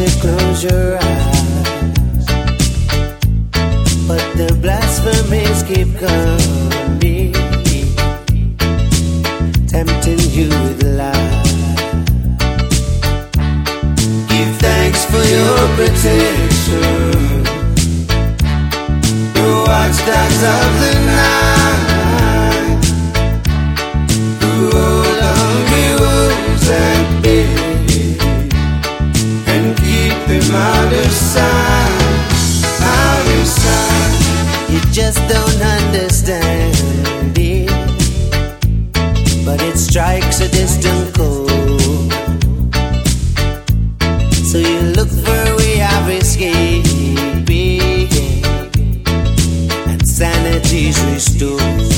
your eyes. But the blasphemies keep coming, tempting you with lies. Give thanks for your protection. The watchdogs of the just don't understand it, but it strikes a distant chord. So you look for a way of escaping, and sanity's restored.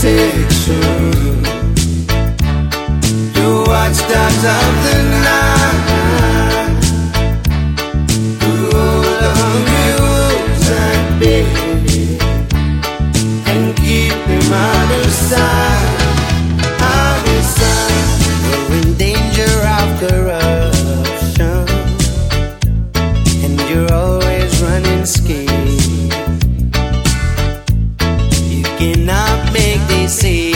protection. Your watchdogs of the night. At bay and keep. We're in danger of corruption, and you're always running scared. You cannot see